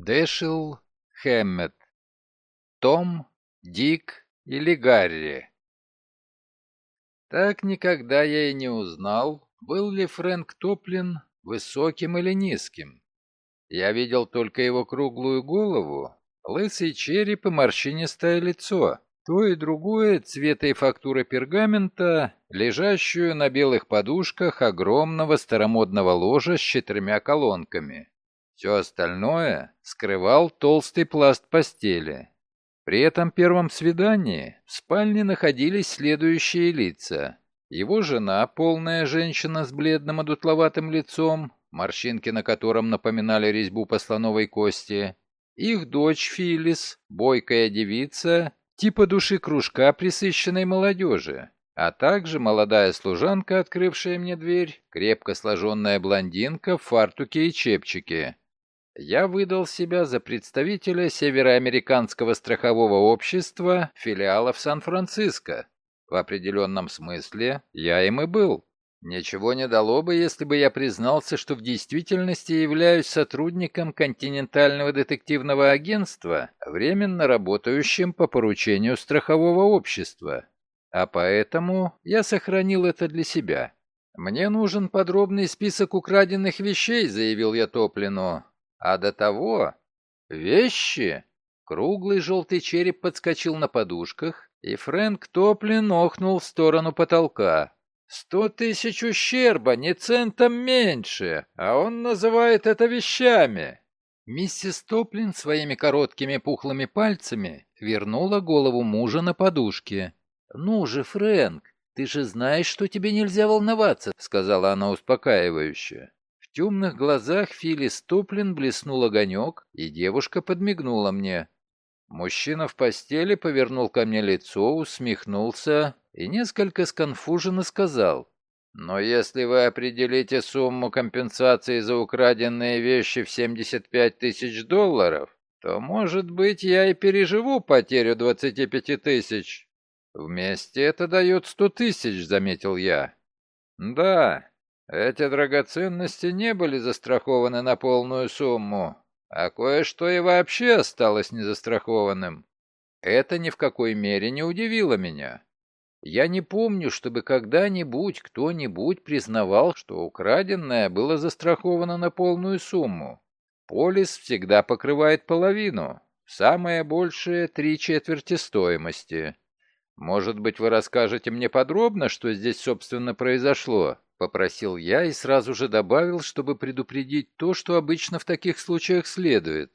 Дэшил Хэммет. Том, Дик или Гарри. Так никогда я и не узнал, был ли Фрэнк Топлин высоким или низким. Я видел только его круглую голову, лысый череп и морщинистое лицо. То и другое цвета и фактуры пергамента, лежащую на белых подушках огромного старомодного ложа с четырьмя колонками. Все остальное скрывал толстый пласт постели. При этом первом свидании в спальне находились следующие лица. Его жена, полная женщина с бледным одутловатым лицом, морщинки на котором напоминали резьбу по слоновой кости, их дочь Филис, бойкая девица, типа души кружка присыщенной молодежи, а также молодая служанка, открывшая мне дверь, крепко сложенная блондинка в фартуке и чепчике, я выдал себя за представителя Североамериканского страхового общества филиалов Сан-Франциско. В определенном смысле я им и был. Ничего не дало бы, если бы я признался, что в действительности являюсь сотрудником континентального детективного агентства, временно работающим по поручению страхового общества. А поэтому я сохранил это для себя. «Мне нужен подробный список украденных вещей», — заявил я Топлину. А до того... Вещи! Круглый желтый череп подскочил на подушках, и Фрэнк Топлин охнул в сторону потолка. «Сто тысяч ущерба, не центом меньше, а он называет это вещами!» Миссис Топлин своими короткими пухлыми пальцами вернула голову мужа на подушке. «Ну же, Фрэнк, ты же знаешь, что тебе нельзя волноваться», — сказала она успокаивающе. Темных глазах Фили Стоплин блеснул огонек, и девушка подмигнула мне. Мужчина в постели повернул ко мне лицо, усмехнулся и несколько сконфуженно сказал. «Но если вы определите сумму компенсации за украденные вещи в 75 тысяч долларов, то, может быть, я и переживу потерю 25 тысяч». «Вместе это дает 100 тысяч», — заметил я. «Да, эти драгоценности не были застрахованы на полную сумму, а кое-что и вообще осталось незастрахованным. Это ни в какой мере не удивило меня. Я не помню, чтобы когда-нибудь кто-нибудь признавал, что украденное было застраховано на полную сумму. Полис всегда покрывает половину, самое большее — три четверти стоимости. Может быть, вы расскажете мне подробно, что здесь, собственно, произошло? Попросил я и сразу же добавил, чтобы предупредить то, что обычно в таких случаях следует.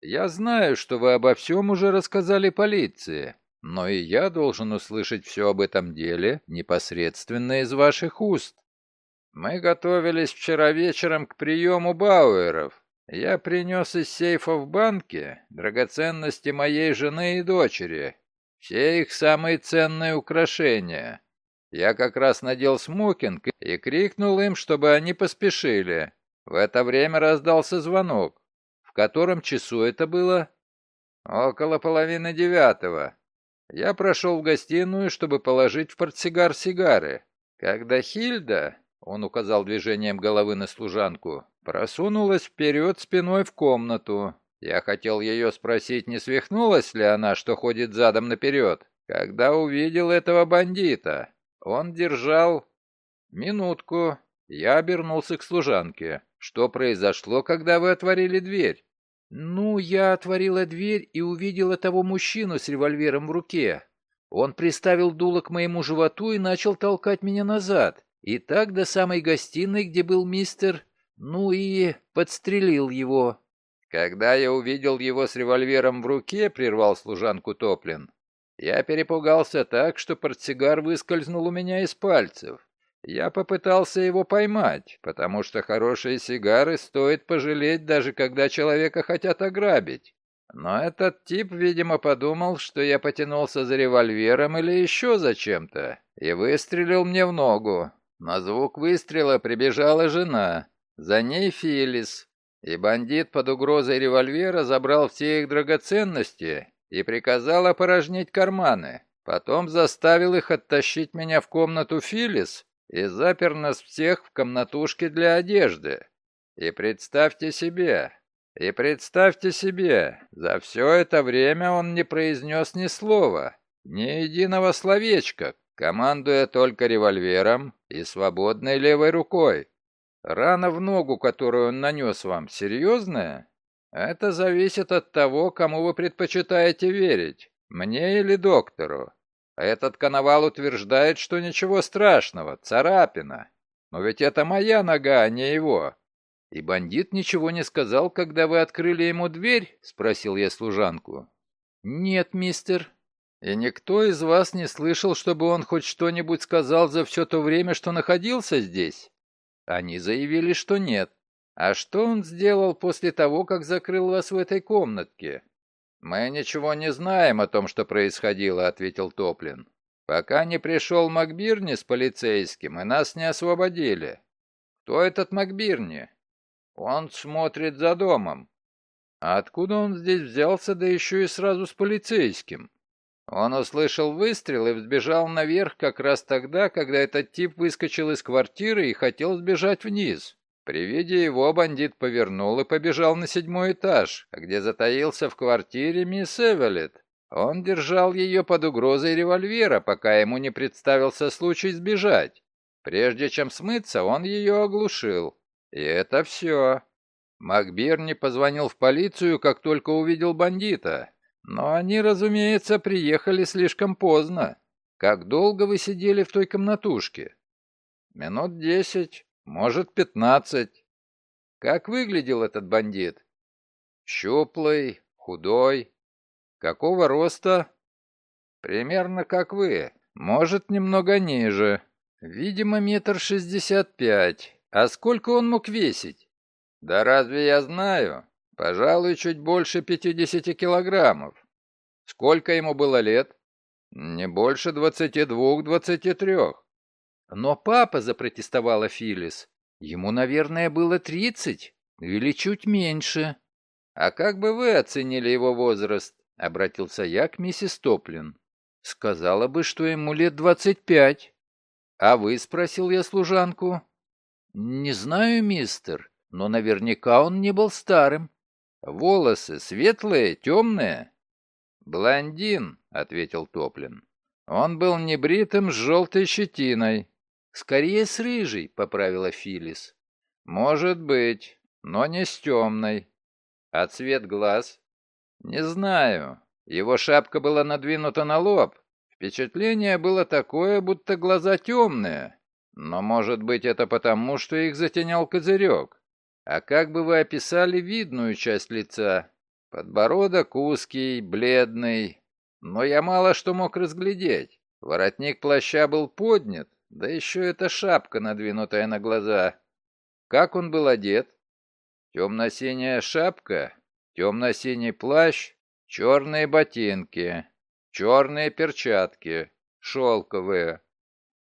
Я знаю, что вы обо всем уже рассказали полиции, но и я должен услышать все об этом деле непосредственно из ваших уст. Мы готовились вчера вечером к приему Бауэров. Я принес из сейфа в банке драгоценности моей жены и дочери, все их самые ценные украшения. Я как раз надел смокинг и крикнул им, чтобы они поспешили. В это время раздался звонок. В котором часу это было? Около половины девятого. Я прошел в гостиную, чтобы положить в портсигар сигары. Когда Хильда, он указал движением головы на служанку, просунулась вперед спиной в комнату. Я хотел ее спросить, не свихнулась ли она, что ходит задом наперед, когда увидел этого бандита. Он держал... Минутку. Я обернулся к служанке. Что произошло, когда вы отворили дверь? Ну, я отворила дверь и увидела того мужчину с револьвером в руке. Он приставил дуло к моему животу и начал толкать меня назад. И так до самой гостиной, где был мистер... Ну и подстрелил его. Когда я увидел его с револьвером в руке, прервал служанку Топлин, я перепугался так, что портсигар выскользнул у меня из пальцев. Я попытался его поймать, потому что хорошие сигары стоит пожалеть, даже когда человека хотят ограбить. Но этот тип, видимо, подумал, что я потянулся за револьвером или еще за чем-то, и выстрелил мне в ногу. На звук выстрела прибежала жена. За ней Филис. И бандит под угрозой револьвера забрал все их драгоценности и приказал опорожнить карманы. Потом заставил их оттащить меня в комнату Филис и запер нас всех в комнатушке для одежды. И представьте себе, И представьте себе, за все это время он не произнес ни слова, ни единого словечка, командуя только револьвером и свободной левой рукой. Рана в ногу, которую он нанес вам, серьезная? Это зависит от того, кому вы предпочитаете верить, мне или доктору. Этот коновал утверждает, что ничего страшного, царапина. Но ведь это моя нога, а не его. И бандит ничего не сказал, когда вы открыли ему дверь? Спросил я служанку. Нет, мистер. И никто из вас не слышал, чтобы он хоть что-нибудь сказал за все то время, что находился здесь? Они заявили, что нет. А что он сделал после того, как закрыл вас в этой комнатке? Мы ничего не знаем о том, что происходило, ответил Топлин. Пока не пришел Макбирни с полицейским, и нас не освободили. Кто этот Макбирни? Он смотрит за домом. А откуда он здесь взялся, да еще и сразу с полицейским? Он услышал выстрел и взбежал наверх как раз тогда, когда этот тип выскочил из квартиры и хотел сбежать вниз. При виде его бандит повернул и побежал на седьмой этаж, где затаился в квартире мисс Эвелет. Он держал ее под угрозой револьвера, пока ему не представился случай сбежать. Прежде чем смыться, он ее оглушил. И это все. Макбирни позвонил в полицию, как только увидел бандита. Но они, разумеется, приехали слишком поздно. Как долго вы сидели в той комнатушке? Минут десять. Может, пятнадцать. Как выглядел этот бандит? Щуплый, худой. Какого роста? Примерно как вы. Может, немного ниже. Видимо, метр шестьдесят пять. А сколько он мог весить? Да разве я знаю? Пожалуй, чуть больше пятидесяти килограммов. Сколько ему было лет? Не больше двадцати двух-двадцати трех. Но папа, запротестовала Филис, ему, наверное, было тридцать или чуть меньше. А как бы вы оценили его возраст? Обратился я к миссис Топлин. Сказала бы, что ему лет двадцать пять. А вы, спросил я служанку. Не знаю, мистер, но наверняка он не был старым. Волосы светлые, темные? Блондин, ответил Топлин. Он был небритым с желтой щетиной. «Скорее с рыжей», — поправила Филис. «Может быть, но не с темной. А цвет глаз?» «Не знаю. Его шапка была надвинута на лоб. Впечатление было такое, будто глаза темные. Но, может быть, это потому, что их затенял козырек. А как бы вы описали видную часть лица? Подбородок узкий, бледный. Но я мало что мог разглядеть. Воротник плаща был поднят, да еще эта шапка, надвинутая на глаза. Как он был одет? Темно-синяя шапка, темно-синий плащ, черные ботинки, черные перчатки, шелковые.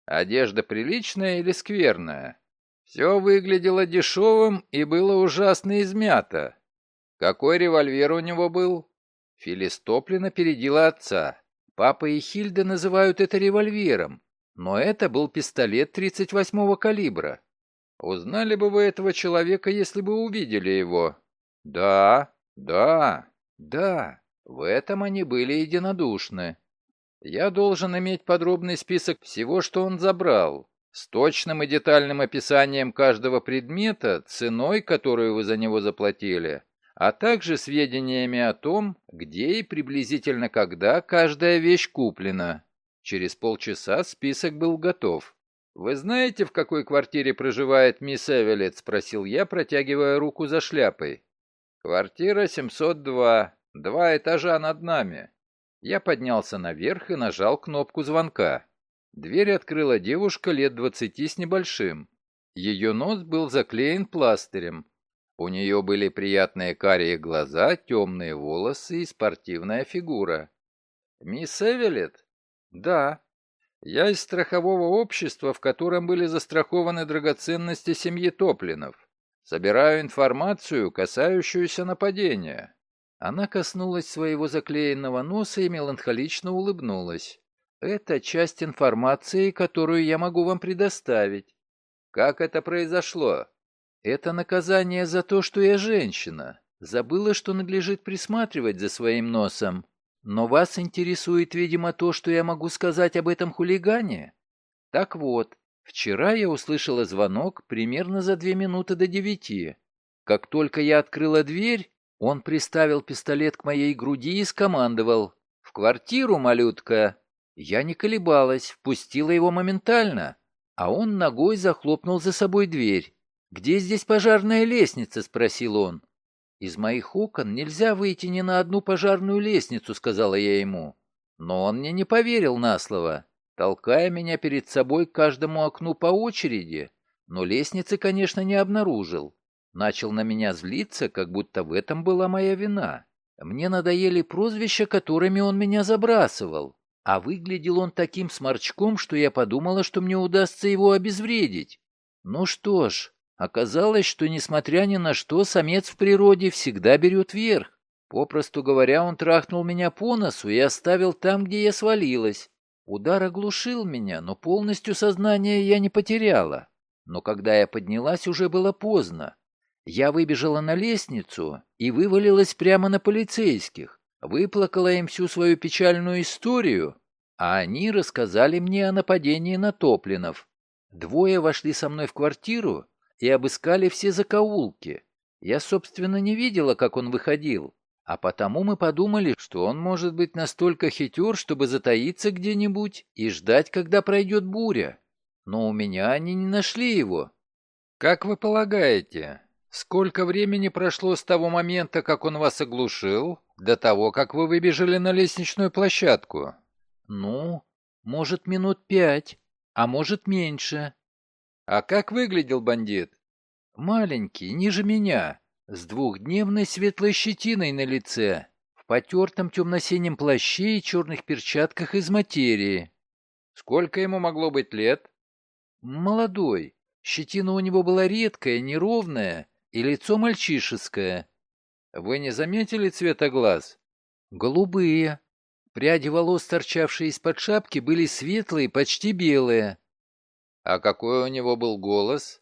Одежда приличная или скверная? Все выглядело дешевым и было ужасно измято. Какой револьвер у него был? Филистоплина передила отца. Папа и Хильда называют это револьвером, но это был пистолет 38-го калибра. Узнали бы вы этого человека, если бы увидели его? Да, да, да, в этом они были единодушны. Я должен иметь подробный список всего, что он забрал, с точным и детальным описанием каждого предмета, ценой, которую вы за него заплатили, а также сведениями о том, где и приблизительно когда каждая вещь куплена. Через полчаса список был готов. «Вы знаете, в какой квартире проживает мисс Эвелет?» — спросил я, протягивая руку за шляпой. «Квартира 702. Два этажа над нами». Я поднялся наверх и нажал кнопку звонка. Дверь открыла девушка лет двадцати с небольшим. Ее нос был заклеен пластырем. У нее были приятные карие глаза, темные волосы и спортивная фигура. «Мисс Эвелет?» Да. Я из страхового общества, в котором были застрахованы драгоценности семьи Топлинов. Собираю информацию, касающуюся нападения. Она коснулась своего заклеенного носа и меланхолично улыбнулась. Это часть информации, которую я могу вам предоставить. Как это произошло? Это наказание за то, что я женщина. Забыла, что надлежит присматривать за своим носом. Но вас интересует, видимо, то, что я могу сказать об этом хулигане? Так вот, вчера я услышала звонок примерно за две минуты до девяти. Как только я открыла дверь, он приставил пистолет к моей груди и скомандовал «В квартиру, малютка!» Я не колебалась, впустила его моментально, а он ногой захлопнул за собой дверь. «Где здесь пожарная лестница?» — спросил он. «Из моих окон нельзя выйти ни на одну пожарную лестницу», — сказала я ему. Но он мне не поверил на слово, толкая меня перед собой к каждому окну по очереди, но лестницы, конечно, не обнаружил. Начал на меня злиться, как будто в этом была моя вина. Мне надоели прозвища, которыми он меня забрасывал. А выглядел он таким сморчком, что я подумала, что мне удастся его обезвредить. Ну что ж, оказалось, что, несмотря ни на что, самец в природе всегда берет верх. Попросту говоря, он трахнул меня по носу и оставил там, где я свалилась. Удар оглушил меня, но полностью сознание я не потеряла. Но когда я поднялась, уже было поздно. Я выбежала на лестницу и вывалилась прямо на полицейских выплакала им всю свою печальную историю, а они рассказали мне о нападении на Топлинов. Двое вошли со мной в квартиру и обыскали все закоулки. Я, собственно, не видела, как он выходил, а потому мы подумали, что он может быть настолько хитер, чтобы затаиться где-нибудь и ждать, когда пройдет буря. Но у меня они не нашли его. «Как вы полагаете, сколько времени прошло с того момента, как он вас оглушил, до того, как вы выбежали на лестничную площадку. Ну, может, минут пять, а может, меньше. А как выглядел бандит? Маленький, ниже меня, с двухдневной светлой щетиной на лице, в потертом темно-синем плаще и черных перчатках из материи. Сколько ему могло быть лет? Молодой. Щетина у него была редкая, неровная, и лицо мальчишеское. Вы не заметили цвета глаз? Голубые. Пряди волос, торчавшие из-под шапки, были светлые, почти белые. А какой у него был голос?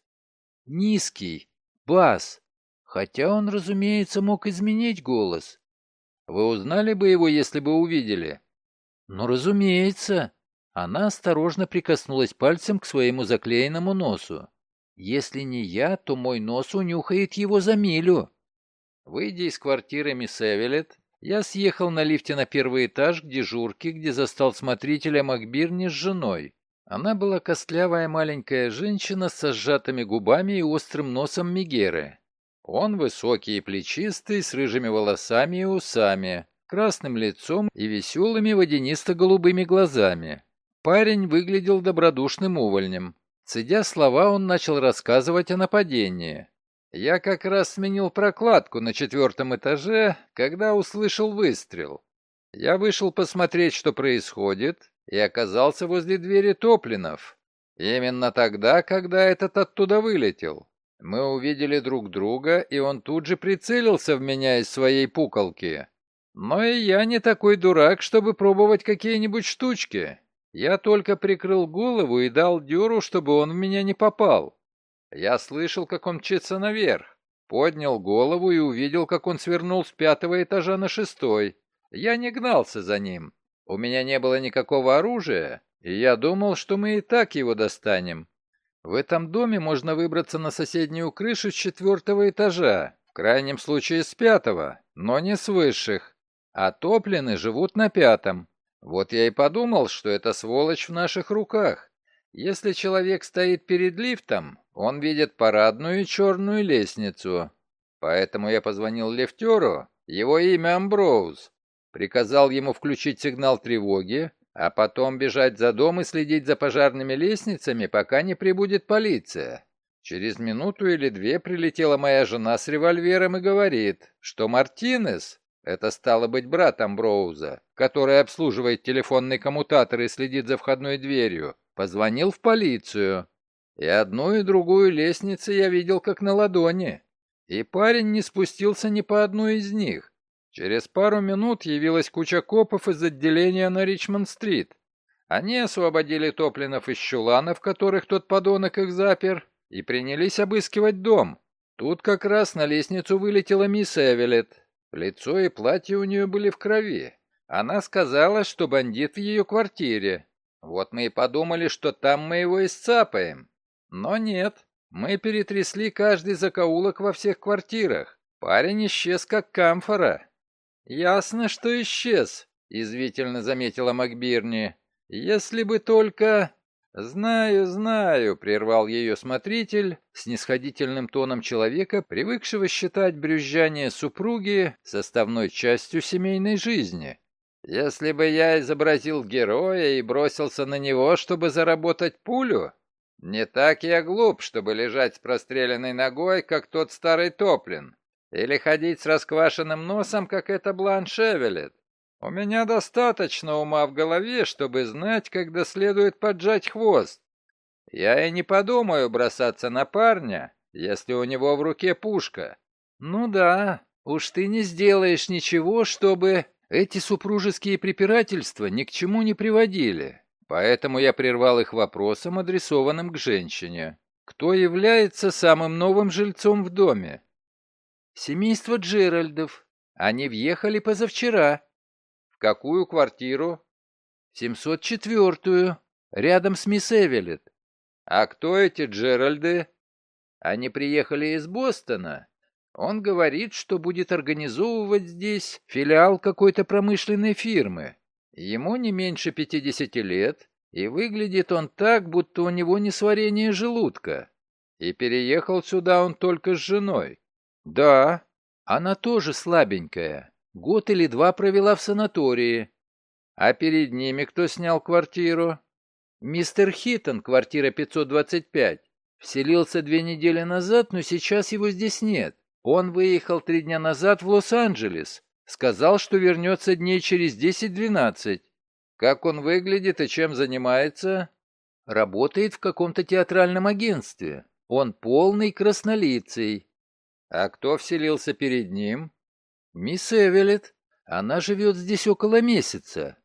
Низкий, бас. Хотя он, разумеется, мог изменить голос. Вы узнали бы его, если бы увидели? Ну, разумеется. Она осторожно прикоснулась пальцем к своему заклеенному носу. Если не я, то мой нос унюхает его за милю. Выйдя из квартиры мисс Эвелет, я съехал на лифте на первый этаж к дежурке, где застал смотрителя Макбирни с женой. Она была костлявая маленькая женщина с сжатыми губами и острым носом Мегеры. Он высокий и плечистый, с рыжими волосами и усами, красным лицом и веселыми водянисто-голубыми глазами. Парень выглядел добродушным увольнем. Цедя слова, он начал рассказывать о нападении. Я как раз сменил прокладку на четвертом этаже, когда услышал выстрел. Я вышел посмотреть, что происходит, и оказался возле двери Топлинов. Именно тогда, когда этот оттуда вылетел. Мы увидели друг друга, и он тут же прицелился в меня из своей пуколки. Но и я не такой дурак, чтобы пробовать какие-нибудь штучки. Я только прикрыл голову и дал дёру, чтобы он в меня не попал. Я слышал, как он мчится наверх. Поднял голову и увидел, как он свернул с пятого этажа на шестой. Я не гнался за ним. У меня не было никакого оружия, и я думал, что мы и так его достанем. В этом доме можно выбраться на соседнюю крышу с четвертого этажа, в крайнем случае с пятого, но не с высших. А топлены живут на пятом. Вот я и подумал, что эта сволочь в наших руках. Если человек стоит перед лифтом, он видит парадную черную лестницу. Поэтому я позвонил лифтеру, его имя Амброуз. Приказал ему включить сигнал тревоги, а потом бежать за дом и следить за пожарными лестницами, пока не прибудет полиция. Через минуту или две прилетела моя жена с револьвером и говорит, что Мартинес, это стало быть брат Амброуза, который обслуживает телефонный коммутатор и следит за входной дверью, позвонил в полицию. И одну и другую лестницы я видел как на ладони. И парень не спустился ни по одной из них. Через пару минут явилась куча копов из отделения на Ричмонд-стрит. Они освободили топлинов, из чуланов, которых тот подонок их запер, и принялись обыскивать дом. Тут как раз на лестницу вылетела мисс Эвелет. Лицо и платье у нее были в крови. Она сказала, что бандит в ее квартире. Вот мы и подумали, что там мы его исцапаем. Но нет, мы перетрясли каждый закоулок во всех квартирах. Парень исчез как камфора. Ясно, что исчез, извительно заметила Макбирни. Если бы только... «Знаю, знаю», — прервал ее смотритель с нисходительным тоном человека, привыкшего считать брюзжание супруги составной частью семейной жизни. «Если бы я изобразил героя и бросился на него, чтобы заработать пулю, не так я глуп, чтобы лежать с простреленной ногой, как тот старый топлин, или ходить с расквашенным носом, как это Бланшевелет. У меня достаточно ума в голове, чтобы знать, когда следует поджать хвост. Я и не подумаю бросаться на парня, если у него в руке пушка. Ну да, уж ты не сделаешь ничего, чтобы эти супружеские препирательства ни к чему не приводили. Поэтому я прервал их вопросом, адресованным к женщине. Кто является самым новым жильцом в доме? Семейство Джеральдов. Они въехали позавчера какую квартиру? 704-ю, рядом с мисс Эвелет. А кто эти Джеральды? Они приехали из Бостона. Он говорит, что будет организовывать здесь филиал какой-то промышленной фирмы. Ему не меньше 50 лет, и выглядит он так, будто у него несварение желудка. И переехал сюда он только с женой. Да, она тоже слабенькая. Год или два провела в санатории. А перед ними кто снял квартиру? Мистер Хиттон, квартира 525. Вселился две недели назад, но сейчас его здесь нет. Он выехал три дня назад в Лос-Анджелес. Сказал, что вернется дней через 10-12. Как он выглядит и чем занимается? Работает в каком-то театральном агентстве. Он полный краснолицый. А кто вселился перед ним? «Мисс Эвелет. Она живет здесь около месяца».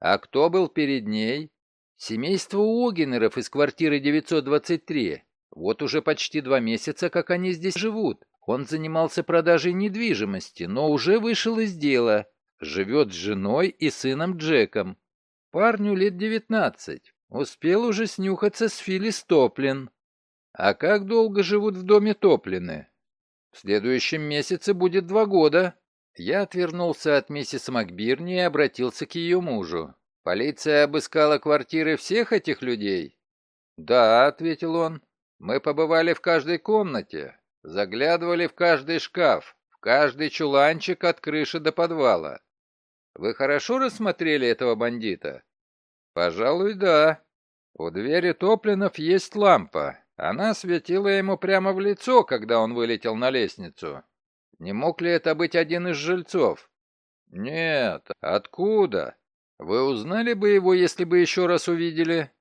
«А кто был перед ней?» «Семейство Огенеров из квартиры 923. Вот уже почти два месяца, как они здесь живут. Он занимался продажей недвижимости, но уже вышел из дела. Живет с женой и сыном Джеком. Парню лет девятнадцать. Успел уже снюхаться с Филис Топлин. А как долго живут в доме Топлины? В следующем месяце будет два года. Я отвернулся от миссис Макбирни и обратился к ее мужу. Полиция обыскала квартиры всех этих людей? Да, ответил он. Мы побывали в каждой комнате, заглядывали в каждый шкаф, в каждый чуланчик от крыши до подвала. Вы хорошо рассмотрели этого бандита? Пожалуй, да. У двери Топлинов есть лампа. Она светила ему прямо в лицо, когда он вылетел на лестницу. Не мог ли это быть один из жильцов? Нет, откуда? Вы узнали бы его, если бы еще раз увидели?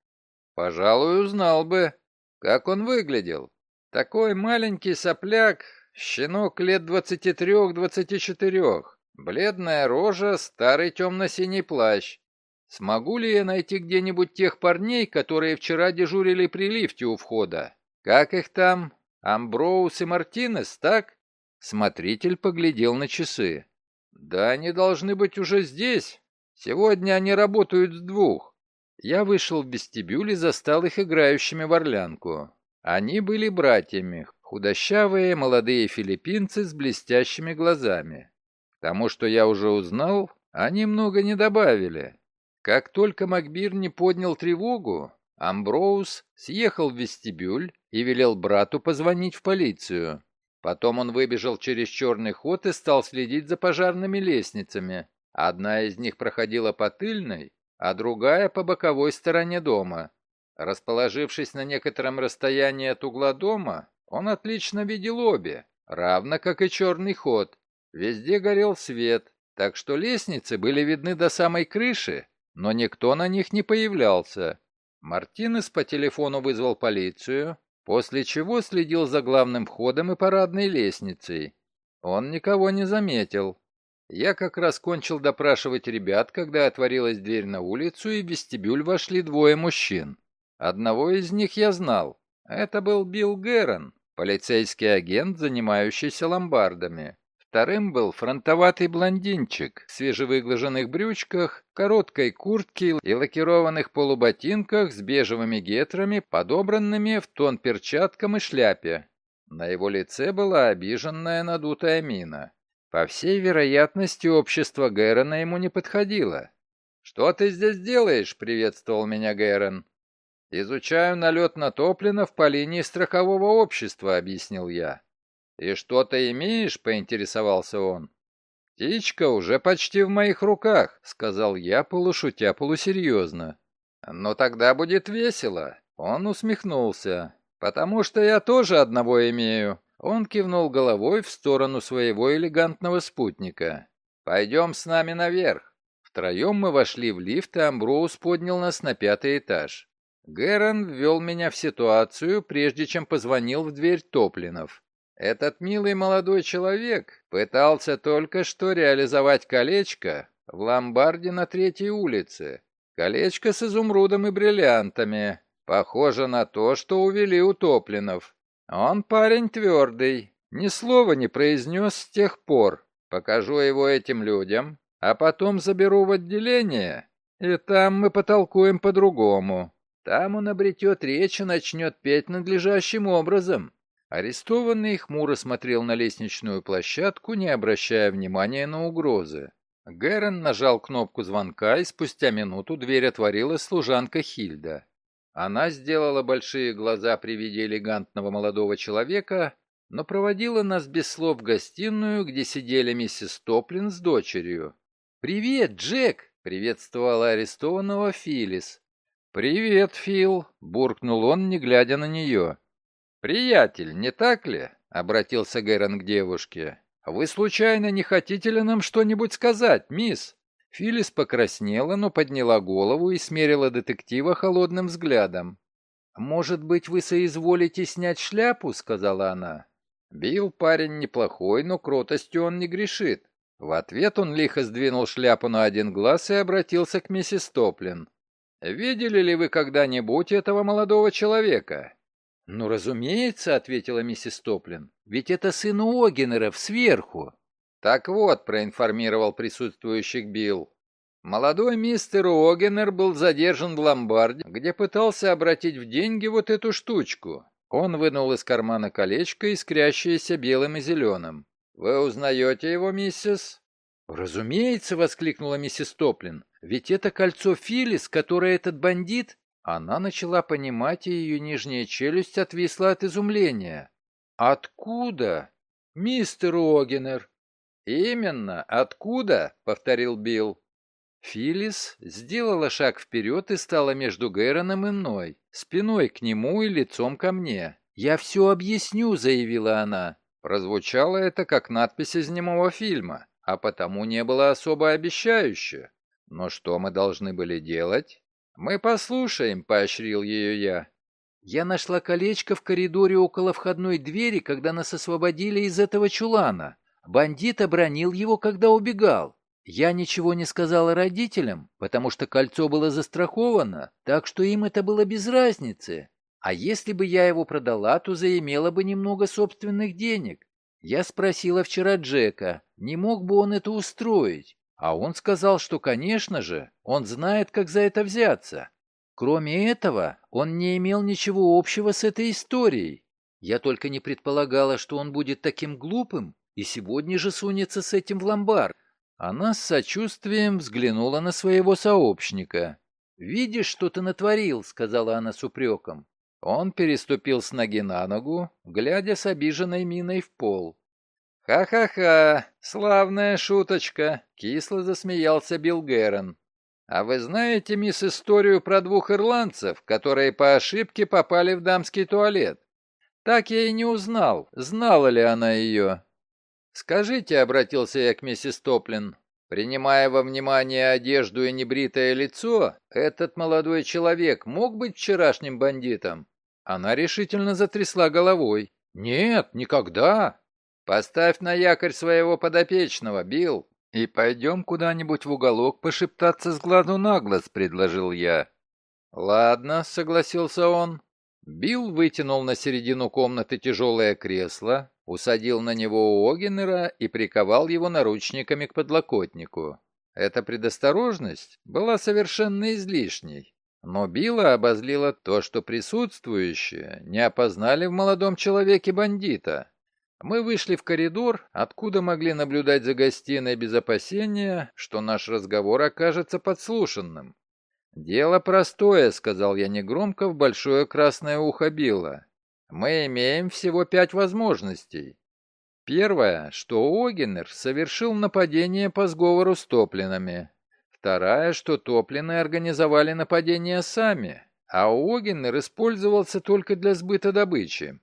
Пожалуй, узнал бы. Как он выглядел? Такой маленький сопляк, щенок лет двадцати трех-двадцати четырех. Бледная рожа, старый темно-синий плащ. Смогу ли я найти где-нибудь тех парней, которые вчера дежурили при лифте у входа? Как их там? Амброуз и Мартинес, так? Смотритель поглядел на часы. Да они должны быть уже здесь. Сегодня они работают с двух. Я вышел в вестибюль и застал их играющими в орлянку. Они были братьями, худощавые молодые филиппинцы с блестящими глазами. К тому, что я уже узнал, они много не добавили. Как только Макбирни поднял тревогу, Амброуз съехал в вестибюль и велел брату позвонить в полицию. Потом он выбежал через черный ход и стал следить за пожарными лестницами. Одна из них проходила по тыльной, а другая по боковой стороне дома. Расположившись на некотором расстоянии от угла дома, он отлично видел обе, равно как и черный ход. Везде горел свет, так что лестницы были видны до самой крыши, но никто на них не появлялся. Мартинес по телефону вызвал полицию, после чего следил за главным входом и парадной лестницей. Он никого не заметил. Я как раз кончил допрашивать ребят, когда отворилась дверь на улицу, и в вестибюль вошли двое мужчин. Одного из них я знал. Это был Билл Герон, полицейский агент, занимающийся ломбардами. Вторым был фронтоватый блондинчик в свежевыглаженных брючках, короткой куртке и лакированных полуботинках с бежевыми гетрами, подобранными в тон перчаткам и шляпе. На его лице была обиженная надутая мина. По всей вероятности, общество Гэрона ему не подходило. «Что ты здесь делаешь?» — приветствовал меня Гэрон. «Изучаю налет на Топлинов по линии страхового общества», — объяснил я. «И что ты имеешь?» — поинтересовался он. «Птичка уже почти в моих руках», — сказал я, полушутя полусерьезно. «Но тогда будет весело». Он усмехнулся. «Потому что я тоже одного имею». Он кивнул головой в сторону своего элегантного спутника. «Пойдем с нами наверх». Втроем мы вошли в лифт, и Амброуз поднял нас на пятый этаж. Гэрон ввел меня в ситуацию, прежде чем позвонил в дверь Топлинов. Этот милый молодой человек пытался только что реализовать колечко в ломбарде на третьей улице. Колечко с изумрудом и бриллиантами. Похоже на то, что увели утопленов. Он парень твердый, ни слова не произнес с тех пор. Покажу его этим людям, а потом заберу в отделение, и там мы потолкуем по-другому. Там он обретет речь и начнет петь надлежащим образом. Арестованный хмуро смотрел на лестничную площадку, не обращая внимания на угрозы. Гэрон нажал кнопку звонка, и спустя минуту дверь отворила служанка Хильда. Она сделала большие глаза при виде элегантного молодого человека, но проводила нас без слов в гостиную, где сидели миссис Топлин с дочерью. «Привет, Джек!» — приветствовала арестованного Филлис. «Привет, Фил!» — буркнул он, не глядя на нее. «Приятель, не так ли?» — обратился Гэрон к девушке. «Вы случайно не хотите ли нам что-нибудь сказать, мисс?» Филис покраснела, но подняла голову и смерила детектива холодным взглядом. «Может быть, вы соизволите снять шляпу?» — сказала она. Бил парень неплохой, но кротостью он не грешит. В ответ он лихо сдвинул шляпу на один глаз и обратился к миссис Топлин. «Видели ли вы когда-нибудь этого молодого человека? «Ну, разумеется», — ответила миссис Топлин, — «ведь это сын Огенеров сверху». «Так вот», — проинформировал присутствующих Билл, Молодой мистер Огенер был задержан в ломбарде, где пытался обратить в деньги вот эту штучку. Он вынул из кармана колечко, искрящееся белым и зеленым. «Вы узнаете его, миссис?» «Разумеется», — воскликнула миссис Топлин. «Ведь это кольцо Филис, которое этот бандит...» Она начала понимать, и ее нижняя челюсть отвисла от изумления. «Откуда?» «Мистер Огенер». «Именно, откуда?» — повторил Билл. Филис сделала шаг вперед и стала между Гэроном и мной, спиной к нему и лицом ко мне. «Я все объясню», — заявила она. Прозвучало это как надпись из немого фильма, а потому не было особо обещающе. Но что мы должны были делать? «Мы послушаем», — поощрил ее я. «Я нашла колечко в коридоре около входной двери, когда нас освободили из этого чулана. Бандит обронил его, когда убегал. Я ничего не сказала родителям, потому что кольцо было застраховано, так что им это было без разницы. А если бы я его продала, то заимела бы немного собственных денег. Я спросила вчера Джека, не мог бы он это устроить. А он сказал, что, конечно же, он знает, как за это взяться. Кроме этого, он не имел ничего общего с этой историей. Я только не предполагала, что он будет таким глупым и сегодня же сунется с этим в ломбард. Она с сочувствием взглянула на своего сообщника. «Видишь, что ты натворил?» — сказала она с упреком. Он переступил с ноги на ногу, глядя с обиженной миной в пол. «Ха-ха-ха! Славная шуточка!» — кисло засмеялся Билл Гэрон. «А вы знаете, мисс, историю про двух ирландцев, которые по ошибке попали в дамский туалет? Так я и не узнал, знала ли она ее». «Скажите», — обратился я к миссис Топлин, принимая во внимание одежду и небритое лицо, этот молодой человек мог быть вчерашним бандитом?» Она решительно затрясла головой. «Нет, никогда!» Поставь на якорь своего подопечного, Билл, и пойдем куда-нибудь в уголок пошептаться с глазу на глаз, предложил я. Ладно, согласился он. Билл вытянул на середину комнаты тяжелое кресло, усадил на него Огенера и приковал его наручниками к подлокотнику. Эта предосторожность была совершенно излишней. Но Билла обозлило то, что присутствующие не опознали в молодом человеке бандита. Мы вышли в коридор, откуда могли наблюдать за гостиной без опасения, что наш разговор окажется подслушанным. «Дело простое», — сказал я негромко в большое красное ухо Билла. «Мы имеем всего пять возможностей. Первое, что Огенер совершил нападение по сговору с Топлинами. Вторая, что Топлины организовали нападение сами, а Огенер использовался только для сбыта добычи.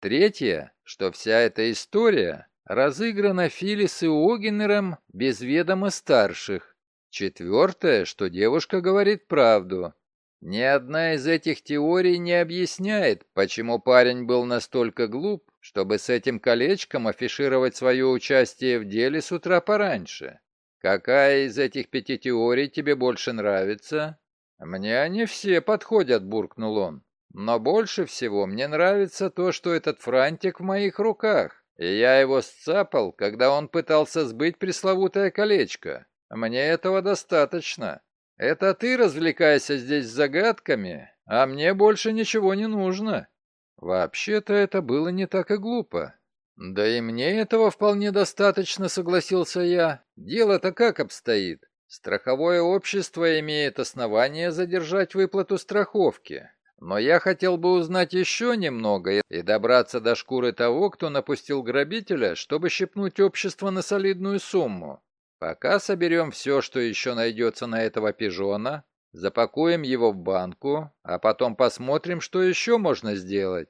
Третье, что вся эта история разыграна Филлис и Огенером без ведома старших. Четвертое, что девушка говорит правду. Ни одна из этих теорий не объясняет, почему парень был настолько глуп, чтобы с этим колечком афишировать свое участие в деле с утра пораньше. Какая из этих пяти теорий тебе больше нравится? Мне они все подходят, буркнул он. Но больше всего мне нравится то, что этот франтик в моих руках, и я его сцапал, когда он пытался сбыть пресловутое колечко. Мне этого достаточно. Это ты развлекайся здесь загадками, а мне больше ничего не нужно. Вообще-то это было не так и глупо. Да и мне этого вполне достаточно, согласился я. Дело-то как обстоит? Страховое общество имеет основание задержать выплату страховки. Но я хотел бы узнать еще немного и добраться до шкуры того, кто напустил грабителя, чтобы щипнуть общество на солидную сумму. Пока соберем все, что еще найдется на этого пижона, Запакуем его в банку, а потом посмотрим, что еще можно сделать.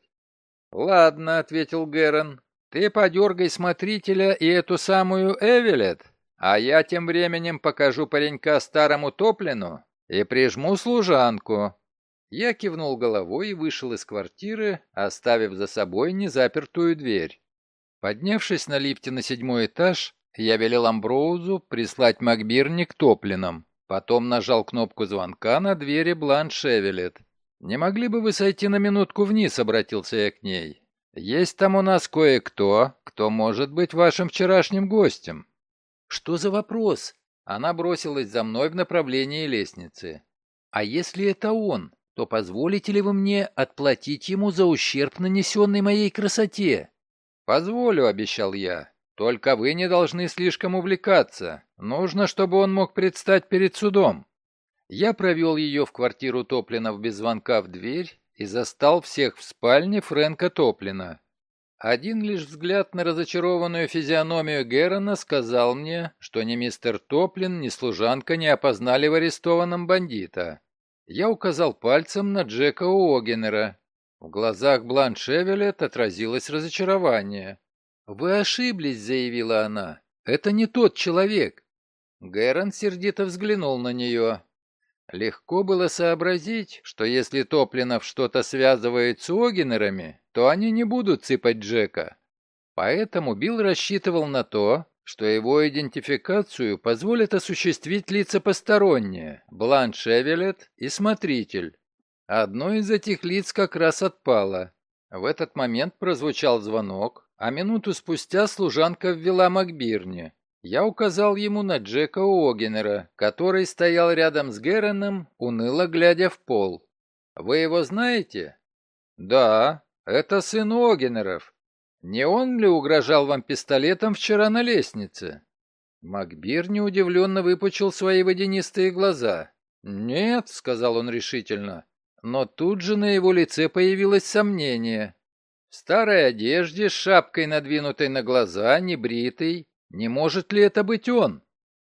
«Ладно», — ответил Гэрон, — «ты подергай смотрителя и эту самую Эвелет, а я тем временем покажу паренька старому Топлину и прижму служанку». Я кивнул головой и вышел из квартиры, оставив за собой незапертую дверь. Поднявшись на лифте на седьмой этаж, я велел Амброузу прислать Макбирни к Топлинам. Потом нажал кнопку звонка на двери Бланш Эвелет. «Не могли бы вы сойти на минутку вниз?» — обратился я к ней. «Есть там у нас кое-кто, кто может быть вашим вчерашним гостем». «Что за вопрос?» Она бросилась за мной в направлении лестницы. «А если это он, то позволите ли вы мне отплатить ему за ущерб, нанесенный моей красоте?» «Позволю», — обещал я. Только вы не должны слишком увлекаться. Нужно, чтобы он мог предстать перед судом. Я провел ее в квартиру Топлинов без звонка в дверь и застал всех в спальне Фрэнка Топлина. Один лишь взгляд на разочарованную физиономию Герона сказал мне, что ни мистер Топлин, ни служанка не опознали в арестованном бандита. Я указал пальцем на Джека Уогенера. В глазах Бланш Эвелет отразилось разочарование. «Вы ошиблись», — заявила она. «Это не тот человек». Гэрон сердито взглянул на нее. Легко было сообразить, что если Топлинов что-то связывает с Огенерами, то они не будут цепать Джека. Поэтому Билл рассчитывал на то, что его идентификацию позволят осуществить лица посторонние, Бланш Эвелет и Смотритель. Одно из этих лиц как раз отпало. В этот момент прозвучал звонок, а минуту спустя служанка ввела Макбирни. Я указал ему на Джека Огенера, который стоял рядом с Героном, уныло глядя в пол. «Вы его знаете?» «Да, это сын Огенеров. Не он ли угрожал вам пистолетом вчера на лестнице?» Макбирни удивленно выпучил свои водянистые глаза. «Нет», — сказал он решительно, но тут же на его лице появилось сомнение. В старой одежде, с шапкой надвинутой на глаза, небритый. Не может ли это быть он?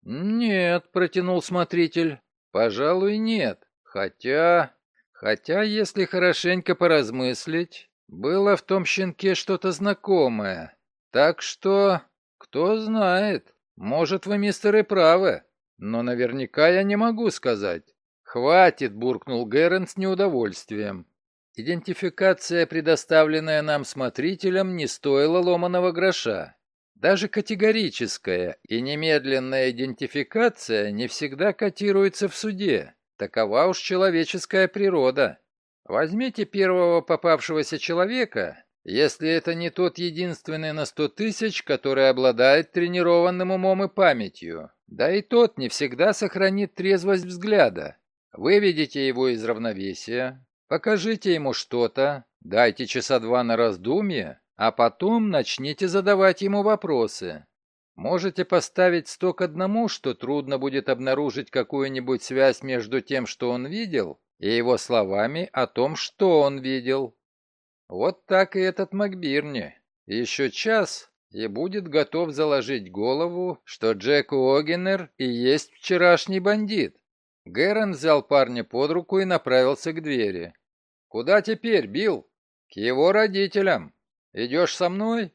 Нет, протянул смотритель. Пожалуй, нет. Хотя... Хотя, если хорошенько поразмыслить, было в том щенке что-то знакомое. Так что... Кто знает. Может, вы, мистер, и правы. Но наверняка я не могу сказать. «Хватит!» — буркнул Гэрон с неудовольствием. Идентификация, предоставленная нам смотрителем, не стоила ломаного гроша. Даже категорическая и немедленная идентификация не всегда котируется в суде. Такова уж человеческая природа. Возьмите первого попавшегося человека, если это не тот единственный на сто тысяч, который обладает тренированным умом и памятью. Да и тот не всегда сохранит трезвость взгляда. Выведите его из равновесия, покажите ему что-то, дайте часа два на раздумье, а потом начните задавать ему вопросы. Можете поставить сто к одному, что трудно будет обнаружить какую-нибудь связь между тем, что он видел, и его словами о том, что он видел. Вот так и этот Макбирни. Еще час, и будет готов заложить голову, что Джек Уогенер и есть вчерашний бандит. Гэрон взял парня под руку и направился к двери. «Куда теперь, Билл?» «К его родителям. Идешь со мной?»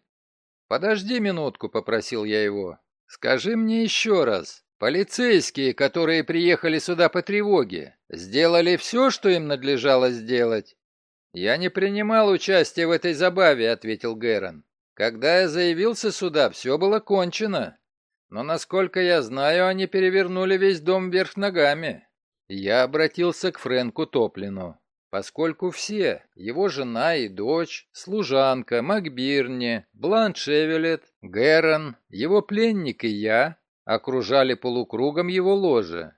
«Подожди минутку», — попросил я его. «Скажи мне еще раз, полицейские, которые приехали сюда по тревоге, сделали все, что им надлежало сделать?» «Я не принимал участия в этой забаве», — ответил Гэрон. «Когда я заявился сюда, все было кончено. Но, насколько я знаю, они перевернули весь дом вверх ногами». Я обратился к Фрэнку Топлину поскольку все, его жена и дочь, служанка, Макбирни, Бланшевелет, Гэрон, его пленник и я, окружали полукругом его ложе.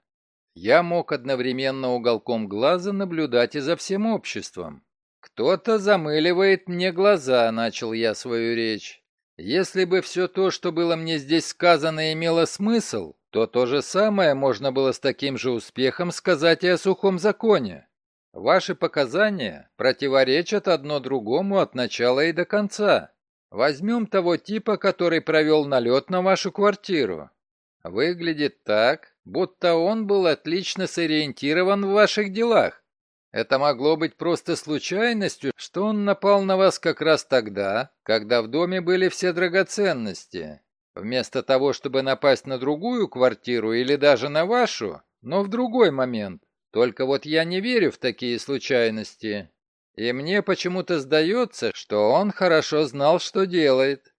Я мог одновременно уголком глаза наблюдать и за всем обществом. «Кто-то замыливает мне глаза», — начал я свою речь. «Если бы все то, что было мне здесь сказано, имело смысл, то то же самое можно было с таким же успехом сказать и о сухом законе. Ваши показания противоречат одно другому от начала и до конца. Возьмем того типа, который провел налет на вашу квартиру. Выглядит так, будто он был отлично сориентирован в ваших делах. Это могло быть просто случайностью, что он напал на вас как раз тогда, когда в доме были все драгоценности. Вместо того, чтобы напасть на другую квартиру или даже на вашу, но в другой момент. Только вот я не верю в такие случайности. И мне почему-то сдается, что он хорошо знал, что делает.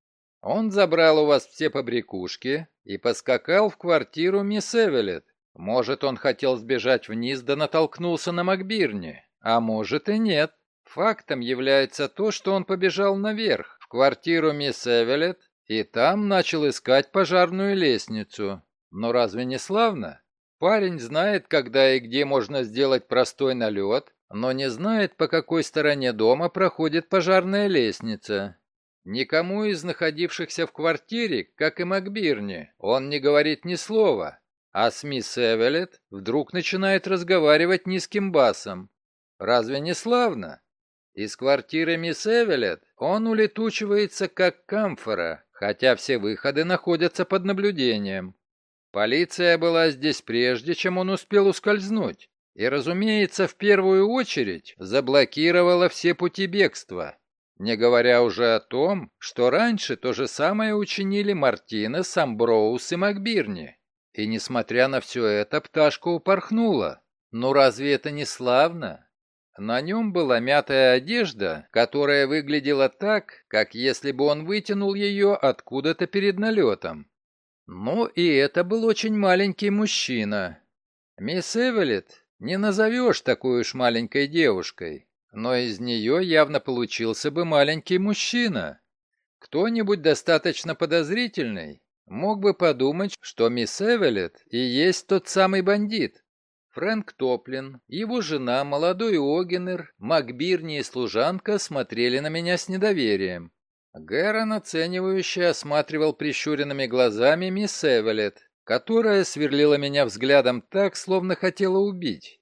Он забрал у вас все побрякушки и поскакал в квартиру мисс Эвелет. Может, он хотел сбежать вниз, да натолкнулся на Макбирне. А может и нет. Фактом является то, что он побежал наверх, в квартиру мисс Эвелет, и там начал искать пожарную лестницу. Но разве не славно? Парень знает, когда и где можно сделать простой налет, но не знает, по какой стороне дома проходит пожарная лестница. Никому из находившихся в квартире, как и Макбирни, он не говорит ни слова, а с мисс Эвелет вдруг начинает разговаривать низким басом. Разве не славно? Из квартиры мисс Эвелет он улетучивается как камфора, хотя все выходы находятся под наблюдением. Полиция была здесь прежде, чем он успел ускользнуть. И, разумеется, в первую очередь заблокировала все пути бегства. Не говоря уже о том, что раньше то же самое учинили Мартинес, Амброуз и Макбирни. И, несмотря на все это, пташка упорхнула. Ну разве это не славно? На нем была мятая одежда, которая выглядела так, как если бы он вытянул ее откуда-то перед налетом. Ну и это был очень маленький мужчина. Мисс Эвелет не назовешь такой уж маленькой девушкой, но из нее явно получился бы маленький мужчина. Кто-нибудь достаточно подозрительный мог бы подумать, что мисс Эвелет и есть тот самый бандит. Фрэнк Топлин, его жена, молодой Огенер, Макбирни и служанка смотрели на меня с недоверием. Гэрон оценивающе осматривал прищуренными глазами мисс Эвелет, которая сверлила меня взглядом так, словно хотела убить.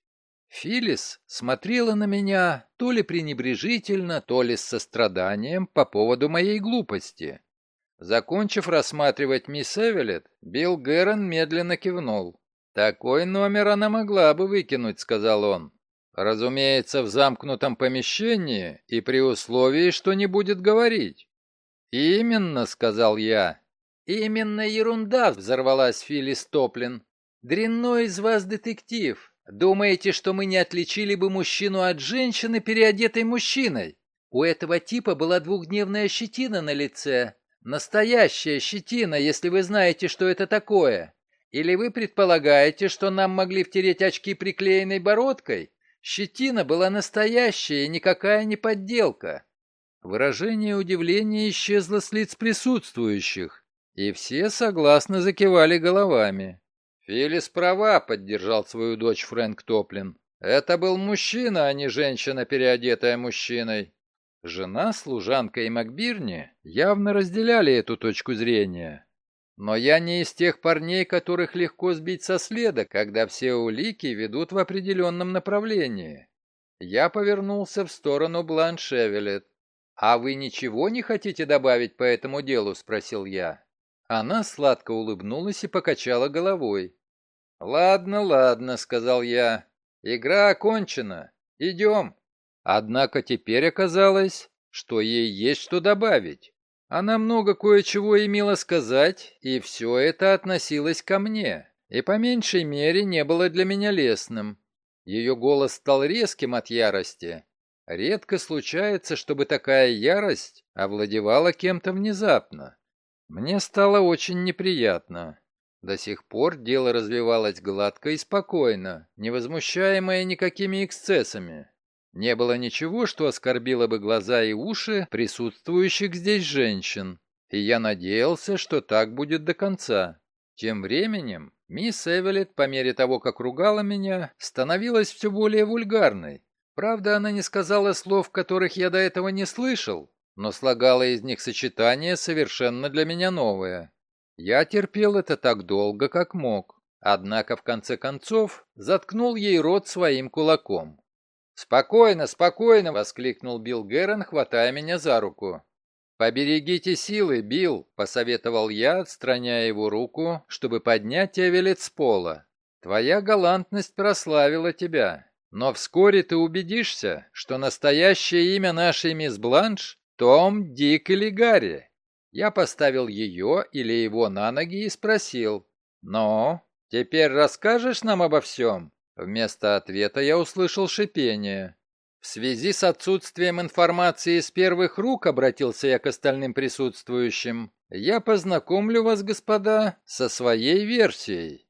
Филис смотрела на меня то ли пренебрежительно, то ли с состраданием по поводу моей глупости. Закончив рассматривать мисс Эвелет, Билл Гэрон медленно кивнул. «Такой номер она могла бы выкинуть», — сказал он. «Разумеется, в замкнутом помещении и при условии, что не будет говорить. «Именно», — сказал я. «Именно ерунда», — взорвалась Филис Топлин. «Дрянной из вас детектив. Думаете, что мы не отличили бы мужчину от женщины, переодетой мужчиной? У этого типа была двухдневная щетина на лице. Настоящая щетина, если вы знаете, что это такое. Или вы предполагаете, что нам могли втереть очки приклеенной бородкой? Щетина была настоящая, никакая не подделка. Выражение удивления исчезло с лиц присутствующих, и все согласно закивали головами. «Филис права», — поддержал свою дочь Фрэнк Топлин. «Это был мужчина, а не женщина, переодетая мужчиной». Жена, служанка и Макбирни явно разделяли эту точку зрения. Но я не из тех парней, которых легко сбить со следа, когда все улики ведут в определенном направлении. Я повернулся в сторону Бланшевелет. «А вы ничего не хотите добавить по этому делу?» – спросил я. Она сладко улыбнулась и покачала головой. «Ладно, ладно», — сказал я. «Игра окончена. Идем». Однако теперь оказалось, что ей есть что добавить. Она много кое-чего имела сказать, и все это относилось ко мне, и по меньшей мере не было для меня лестным. Ее голос стал резким от ярости. Редко случается, чтобы такая ярость овладевала кем-то внезапно. Мне стало очень неприятно. До сих пор дело развивалось гладко и спокойно, не возмущаемое никакими эксцессами. Не было ничего, что оскорбило бы глаза и уши присутствующих здесь женщин, и я надеялся, что так будет до конца. Тем временем мисс Эвелет, по мере того, как ругала меня, становилась все более вульгарной. Правда, она не сказала слов, которых я до этого не слышал, но слагала из них сочетание совершенно для меня новое. Я терпел это так долго, как мог, однако в конце концов заткнул ей рот своим кулаком. «Спокойно, спокойно!» — воскликнул Билл Геррон, хватая меня за руку. «Поберегите силы, Билл!» — посоветовал я, отстраняя его руку, чтобы поднять Эвелет с пола. «Твоя галантность прославила тебя, но вскоре ты убедишься, что настоящее имя нашей мисс Бланш — Том, Дик или Гарри. Я поставил ее или его на ноги и спросил, «Ну, теперь расскажешь нам обо всем?» Вместо ответа я услышал шипение. В связи с отсутствием информации из первых рук обратился я к остальным присутствующим. Я познакомлю вас, господа, со своей версией.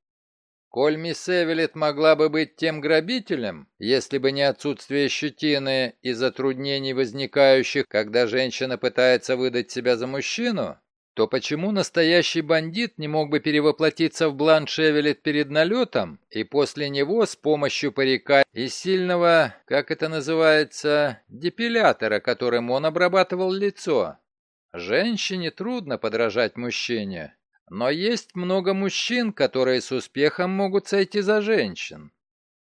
Коль мисс Эвелет могла бы быть тем грабителем, если бы не отсутствие щетины и затруднений, возникающих, когда женщина пытается выдать себя за мужчину, то почему настоящий бандит не мог бы перевоплотиться в Бланш Эвелет перед налетом и после него с помощью парика и сильного, как это называется, депилятора, которым он обрабатывал лицо? Женщине трудно подражать мужчине, но есть много мужчин, которые с успехом могут сойти за женщин.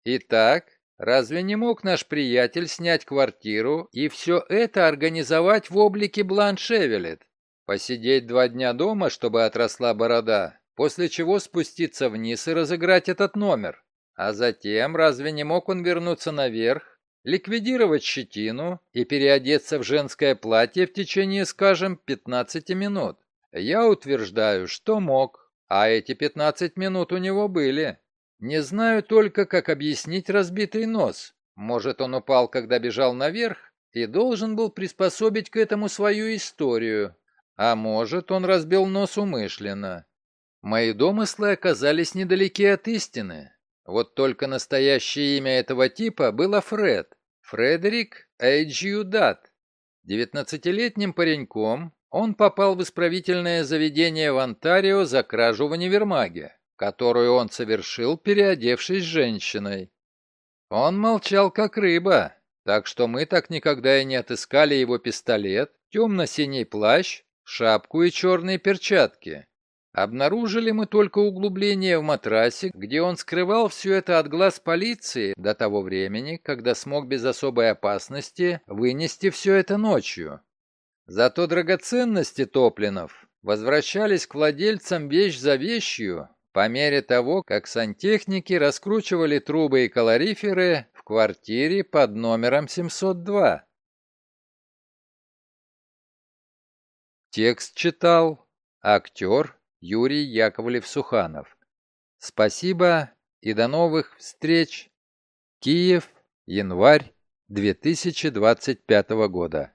Итак, разве не мог наш приятель снять квартиру и все это организовать в облике Бланшевелет? Посидеть два дня дома, чтобы отросла борода, после чего спуститься вниз и разыграть этот номер. А затем, разве не мог он вернуться наверх, ликвидировать щетину и переодеться в женское платье в течение, скажем, 15 минут? Я утверждаю, что мог, а эти 15 минут у него были. Не знаю только, как объяснить разбитый нос. Может, он упал, когда бежал наверх, и должен был приспособить к этому свою историю. А может, он разбил нос умышленно. Мои домыслы оказались недалеки от истины. Вот только настоящее имя этого типа было Фред. Фредерик Эйджью. Девятнадцатилетним пареньком он попал в исправительное заведение в Онтарио за кражу в универмаге, которую он совершил, переодевшись женщиной. Он молчал как рыба, так что мы так никогда и не отыскали его пистолет, темно-синий плащ, шапку и черные перчатки. Обнаружили мы только углубление в матрасе, где он скрывал все это от глаз полиции до того времени, когда смог без особой опасности вынести все это ночью. Зато драгоценности Топлинов возвращались к владельцам вещь за вещью по мере того, как сантехники раскручивали трубы и калориферы в квартире под номером 702. Текст читал актер Юрий Яковлев-Суханов. Спасибо и до новых встреч. Киев, январь 2025 года.